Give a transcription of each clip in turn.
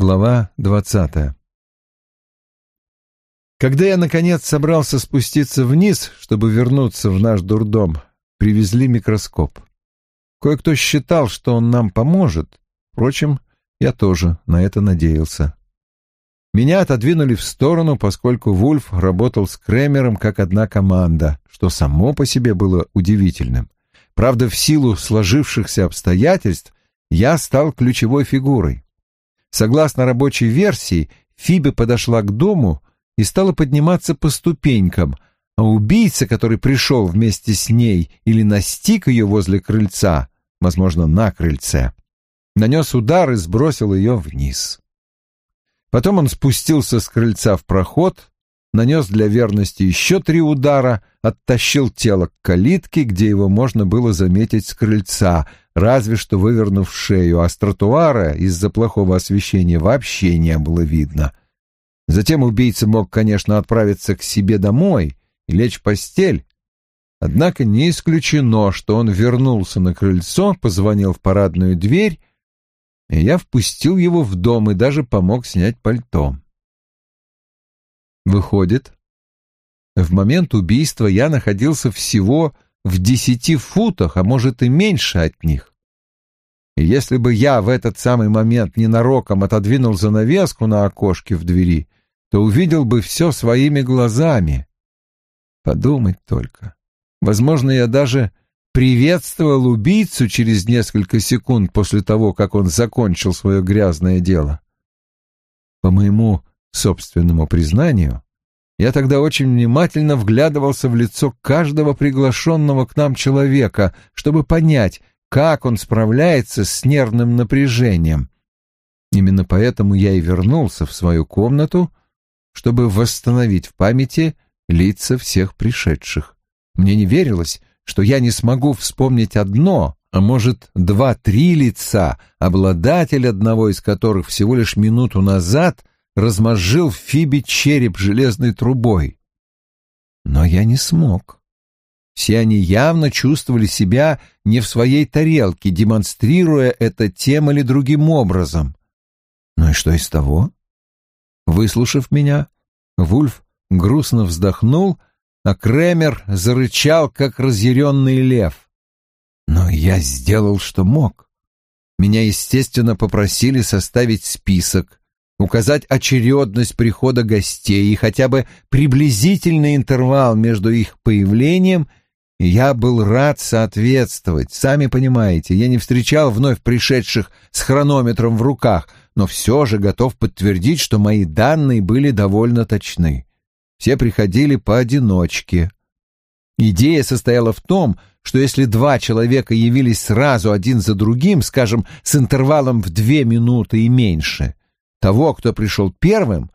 Глава двадцатая Когда я, наконец, собрался спуститься вниз, чтобы вернуться в наш дурдом, привезли микроскоп. Кое-кто считал, что он нам поможет. Впрочем, я тоже на это надеялся. Меня отодвинули в сторону, поскольку Вульф работал с Кремером как одна команда, что само по себе было удивительным. Правда, в силу сложившихся обстоятельств я стал ключевой фигурой. Согласно рабочей версии, Фиби подошла к дому и стала подниматься по ступенькам, а убийца, который пришел вместе с ней или настиг ее возле крыльца, возможно, на крыльце, нанес удар и сбросил ее вниз. Потом он спустился с крыльца в проход, нанес для верности еще три удара, оттащил тело к калитке, где его можно было заметить с крыльца, разве что вывернув шею, а с тротуара из-за плохого освещения вообще не было видно. Затем убийца мог, конечно, отправиться к себе домой и лечь в постель, однако не исключено, что он вернулся на крыльцо, позвонил в парадную дверь, и я впустил его в дом и даже помог снять пальто. Выходит, в момент убийства я находился всего в десяти футах, а может и меньше от них. И если бы я в этот самый момент ненароком отодвинул занавеску на окошке в двери, то увидел бы все своими глазами. Подумать только. Возможно, я даже приветствовал убийцу через несколько секунд после того, как он закончил свое грязное дело. По моему собственному признанию, я тогда очень внимательно вглядывался в лицо каждого приглашенного к нам человека, чтобы понять, как он справляется с нервным напряжением. Именно поэтому я и вернулся в свою комнату, чтобы восстановить в памяти лица всех пришедших. Мне не верилось, что я не смогу вспомнить одно, а может, два-три лица, обладатель одного из которых всего лишь минуту назад размозжил Фиби череп железной трубой. Но я не смог. Все они явно чувствовали себя не в своей тарелке, демонстрируя это тем или другим образом. Ну и что из того? Выслушав меня, Вульф грустно вздохнул, а Кремер зарычал, как разъяренный лев. Но я сделал, что мог. Меня, естественно, попросили составить список, указать очередность прихода гостей и хотя бы приблизительный интервал между их появлением, я был рад соответствовать. Сами понимаете, я не встречал вновь пришедших с хронометром в руках, но все же готов подтвердить, что мои данные были довольно точны. Все приходили поодиночке. Идея состояла в том, что если два человека явились сразу один за другим, скажем, с интервалом в две минуты и меньше, того, кто пришел первым,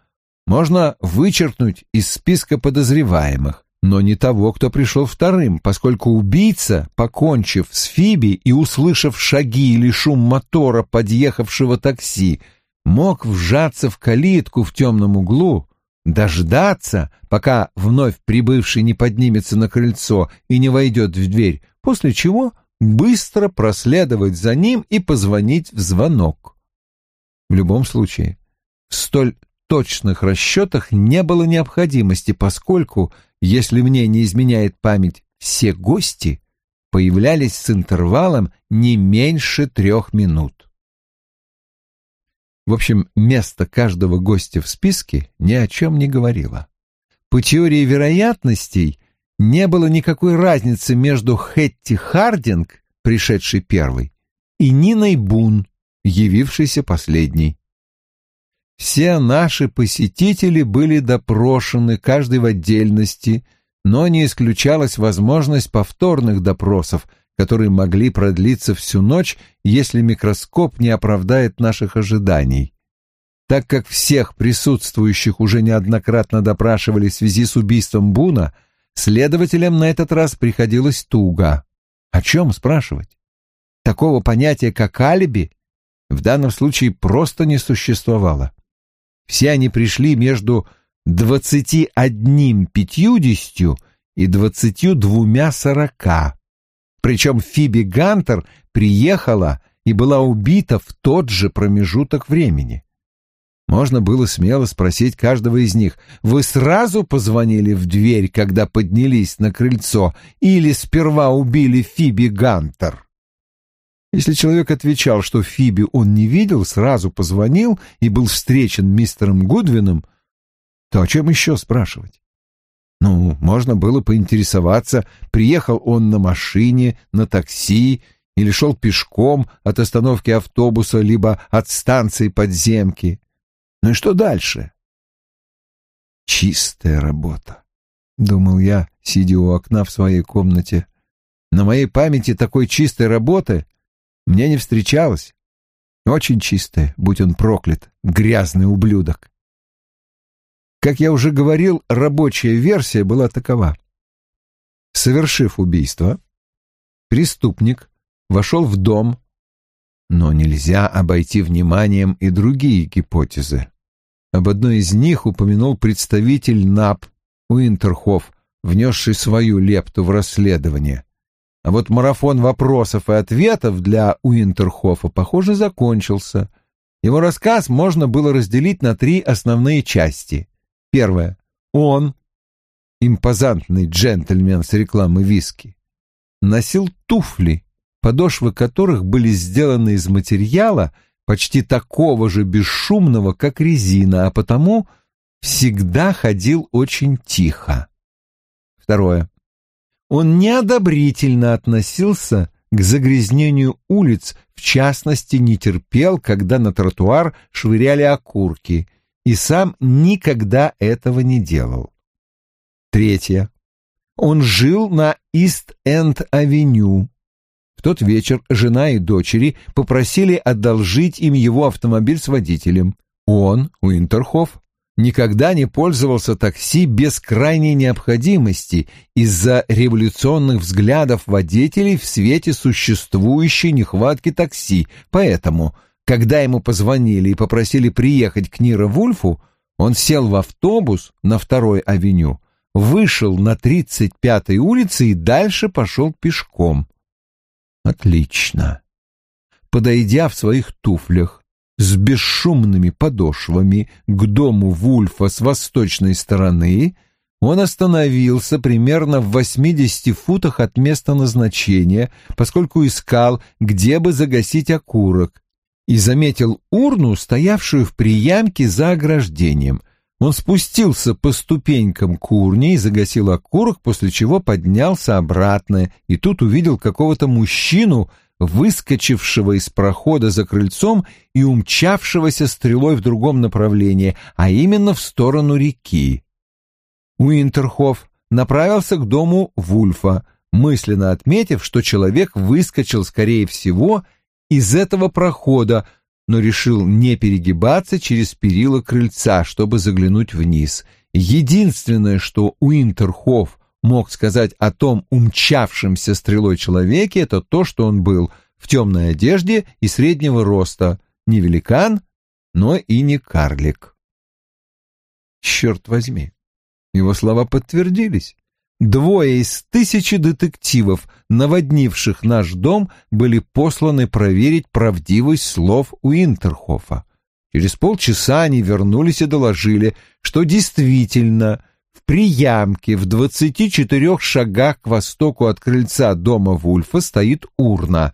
можно вычеркнуть из списка подозреваемых, но не того, кто пришел вторым, поскольку убийца, покончив с Фиби и услышав шаги или шум мотора подъехавшего такси, мог вжаться в калитку в темном углу, дождаться, пока вновь прибывший не поднимется на крыльцо и не войдет в дверь, после чего быстро проследовать за ним и позвонить в звонок. В любом случае, в столь точных расчетах не было необходимости, поскольку, если мне не изменяет память, все гости появлялись с интервалом не меньше трех минут. В общем, место каждого гостя в списке ни о чем не говорило. По теории вероятностей не было никакой разницы между Хетти Хардинг, пришедшей первой, и Ниной Бун, явившийся последний. Все наши посетители были допрошены, каждый в отдельности, но не исключалась возможность повторных допросов, которые могли продлиться всю ночь, если микроскоп не оправдает наших ожиданий. Так как всех присутствующих уже неоднократно допрашивали в связи с убийством Буна, следователям на этот раз приходилось туго. О чем спрашивать? Такого понятия, как алиби, в данном случае просто не существовало. Все они пришли между двадцати одним пятьюдесятью и двадцатью двумя сорока. Причем Фиби Гантер приехала и была убита в тот же промежуток времени. Можно было смело спросить каждого из них, «Вы сразу позвонили в дверь, когда поднялись на крыльцо, или сперва убили Фиби Гантер?» Если человек отвечал, что Фиби он не видел, сразу позвонил и был встречен мистером Гудвином, то о чем еще спрашивать? Ну, можно было поинтересоваться, приехал он на машине, на такси или шел пешком от остановки автобуса, либо от станции подземки. Ну и что дальше? Чистая работа, думал я, сидя у окна в своей комнате. На моей памяти такой чистой работы мне не встречалось. Очень чистая, будь он проклят, грязный ублюдок. Как я уже говорил, рабочая версия была такова. Совершив убийство, преступник вошел в дом, но нельзя обойти вниманием и другие гипотезы. Об одной из них упомянул представитель НАП Уинтерхоф, внесший свою лепту в расследование. А вот марафон вопросов и ответов для Уинтерхофа, похоже, закончился. Его рассказ можно было разделить на три основные части. Первое. Он, импозантный джентльмен с рекламы виски, носил туфли, подошвы которых были сделаны из материала, почти такого же бесшумного, как резина, а потому всегда ходил очень тихо. Второе. Он неодобрительно относился к загрязнению улиц, в частности, не терпел, когда на тротуар швыряли окурки, и сам никогда этого не делал. Третье. Он жил на Ист-Энд-авеню, тот вечер жена и дочери попросили одолжить им его автомобиль с водителем. Он, Уинтерхоф, никогда не пользовался такси без крайней необходимости из-за революционных взглядов водителей в свете существующей нехватки такси. Поэтому, когда ему позвонили и попросили приехать к Нира Вульфу, он сел в автобус на второй авеню, вышел на 35-й улице и дальше пошел пешком. Отлично. Подойдя в своих туфлях с бесшумными подошвами к дому Вульфа с восточной стороны, он остановился примерно в 80 футах от места назначения, поскольку искал, где бы загасить окурок, и заметил урну, стоявшую в приямке за ограждением — он спустился по ступенькам к урне и загасил окурок, после чего поднялся обратно, и тут увидел какого-то мужчину, выскочившего из прохода за крыльцом и умчавшегося стрелой в другом направлении, а именно в сторону реки. Уинтерхоф направился к дому Вульфа, мысленно отметив, что человек выскочил, скорее всего, из этого прохода, но решил не перегибаться через перила крыльца, чтобы заглянуть вниз. Единственное, что Уинтерхоф мог сказать о том умчавшемся стрелой человеке, это то, что он был в темной одежде и среднего роста, не великан, но и не карлик. Черт возьми, его слова подтвердились. Двое из тысячи детективов, наводнивших наш дом, были посланы проверить правдивость слов Уинтерхофа. Через полчаса они вернулись и доложили, что действительно приямке в двадцати четырех шагах к востоку от крыльца дома Вульфа стоит урна.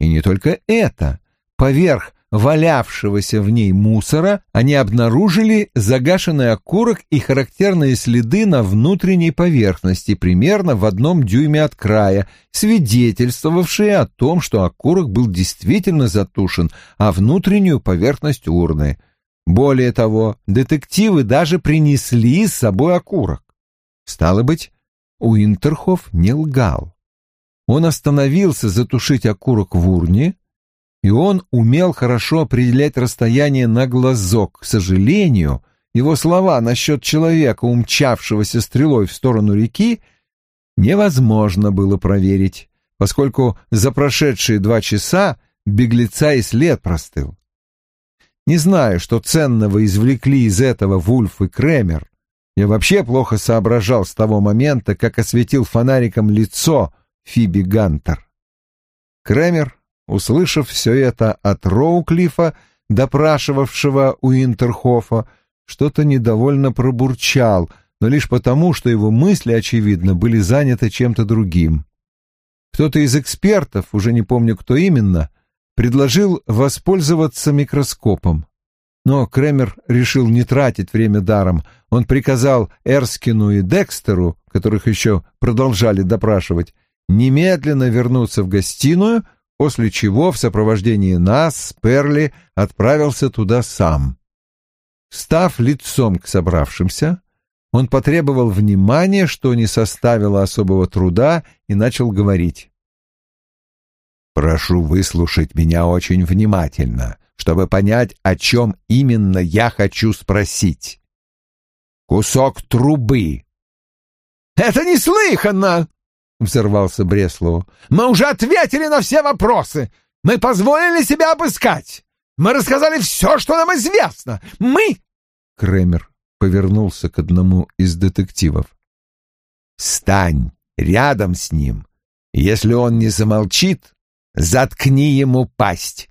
И не только это. Поверх валявшегося в ней мусора, они обнаружили загашенный окурок и характерные следы на внутренней поверхности, примерно в одном дюйме от края, свидетельствовавшие о том, что окурок был действительно затушен, а внутреннюю поверхность урны. Более того, детективы даже принесли с собой окурок. Стало быть, Уинтерхоф не лгал. Он остановился затушить окурок в урне, и он умел хорошо определять расстояние на глазок. К сожалению, его слова насчет человека, умчавшегося стрелой в сторону реки, невозможно было проверить, поскольку за прошедшие два часа беглеца и след простыл. Не знаю, что ценного извлекли из этого Вульф и Кремер. Я вообще плохо соображал с того момента, как осветил фонариком лицо Фиби Гантер. Кремер Услышав все это от Роуклифа, допрашивавшего у Интерхофа, что-то недовольно пробурчал, но лишь потому, что его мысли, очевидно, были заняты чем-то другим. Кто-то из экспертов, уже не помню кто именно, предложил воспользоваться микроскопом. Но Кремер решил не тратить время даром. Он приказал Эрскину и Декстеру, которых еще продолжали допрашивать, немедленно вернуться в гостиную, после чего в сопровождении нас, Перли, отправился туда сам. Став лицом к собравшимся, он потребовал внимания, что не составило особого труда, и начал говорить. «Прошу выслушать меня очень внимательно, чтобы понять, о чем именно я хочу спросить. Кусок трубы». «Это неслыханно!» — взорвался Бреслоу. «Мы уже ответили на все вопросы. Мы позволили себя обыскать. Мы рассказали все, что нам известно. Мы...» Кремер повернулся к одному из детективов. «Стань рядом с ним. Если он не замолчит, заткни ему пасть».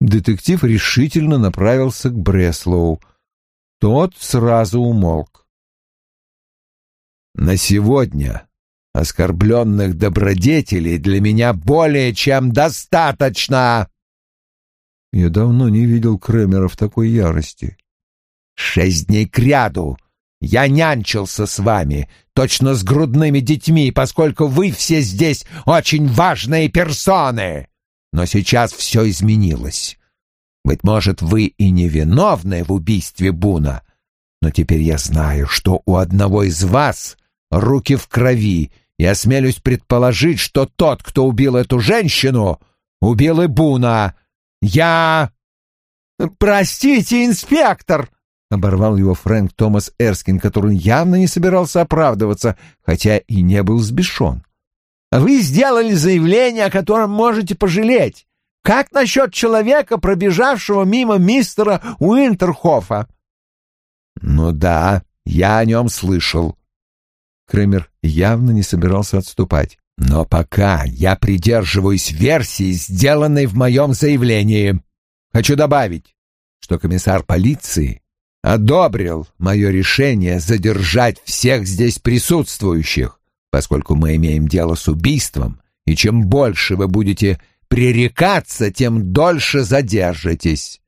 Детектив решительно направился к Бреслоу. Тот сразу умолк. «На сегодня оскорбленных добродетелей для меня более чем достаточно!» Я давно не видел Кремера в такой ярости. Шесть дней кряду я нянчился с вами, точно с грудными детьми, поскольку вы все здесь очень важные персоны. Но сейчас все изменилось. Быть может, вы и не виновны в убийстве Буна, но теперь я знаю, что у одного из вас руки в крови, и осмелюсь предположить, что тот, кто убил эту женщину, убил и Буна. Я... «Простите, инспектор!» — оборвал его Фрэнк Томас Эрскин, который явно не собирался оправдываться, хотя и не был сбешен. «Вы сделали заявление, о котором можете пожалеть. Как насчет человека, пробежавшего мимо мистера Уинтерхофа?» «Ну да, я о нем слышал». Кремер явно не собирался отступать. «Но пока я придерживаюсь версии, сделанной в моем заявлении. Хочу добавить, что комиссар полиции одобрил мое решение задержать всех здесь присутствующих, поскольку мы имеем дело с убийством, и чем больше вы будете пререкаться, тем дольше задержитесь.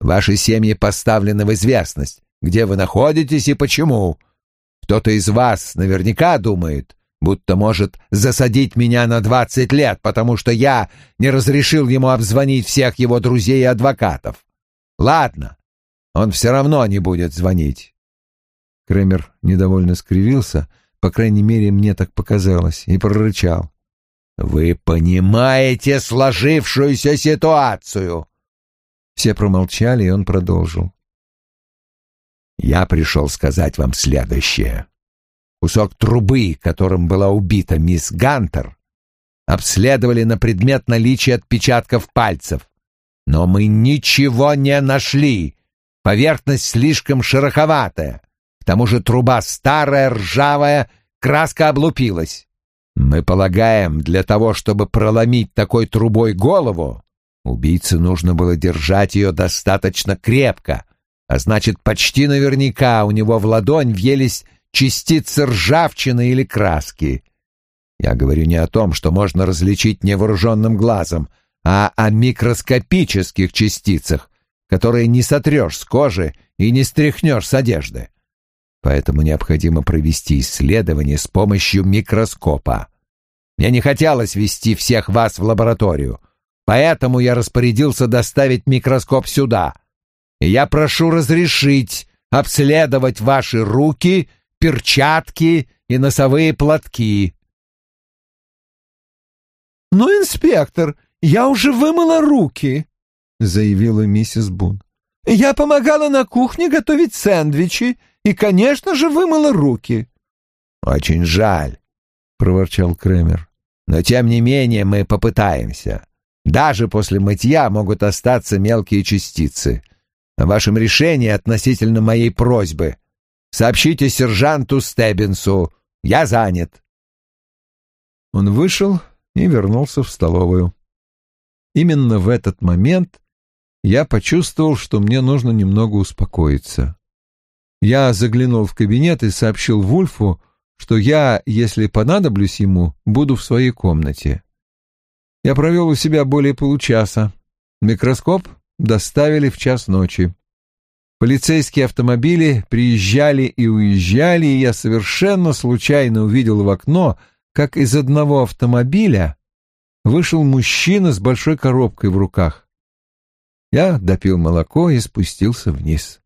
Ваши семьи поставлены в известность, где вы находитесь и почему. Кто-то из вас наверняка думает, будто может засадить меня на двадцать лет, потому что я не разрешил ему обзвонить всех его друзей и адвокатов. Ладно, он все равно не будет звонить. Кремер недовольно скривился, по крайней мере, мне так показалось, и прорычал. «Вы понимаете сложившуюся ситуацию?» Все промолчали, и он продолжил. «Я пришел сказать вам следующее. Кусок трубы, которым была убита мисс Гантер, обследовали на предмет наличия отпечатков пальцев, но мы ничего не нашли, Поверхность слишком шероховатая. К тому же труба старая, ржавая, краска облупилась. Мы полагаем, для того, чтобы проломить такой трубой голову, убийце нужно было держать ее достаточно крепко, а значит, почти наверняка у него в ладонь въелись частицы ржавчины или краски. Я говорю не о том, что можно различить невооруженным глазом, а о микроскопических частицах, которые не сотрешь с кожи и не стряхнешь с одежды. Поэтому необходимо провести исследование с помощью микроскопа. Мне не хотелось вести всех вас в лабораторию, поэтому я распорядился доставить микроскоп сюда. И я прошу разрешить обследовать ваши руки, перчатки и носовые платки. «Ну, инспектор, я уже вымыла руки», заявила миссис Бун. «Я помогала на кухне готовить сэндвичи и, конечно же, вымыла руки». «Очень жаль», — проворчал Кремер. «Но, тем не менее, мы попытаемся. Даже после мытья могут остаться мелкие частицы. О вашем решении относительно моей просьбы сообщите сержанту Стеббинсу. Я занят». Он вышел и вернулся в столовую. Именно в этот момент я почувствовал, что мне нужно немного успокоиться. Я заглянул в кабинет и сообщил Вульфу, что я, если понадоблюсь ему, буду в своей комнате. Я провел у себя более получаса. Микроскоп доставили в час ночи. Полицейские автомобили приезжали и уезжали, и я совершенно случайно увидел в окно, как из одного автомобиля вышел мужчина с большой коробкой в руках. Я допил молоко и спустился вниз.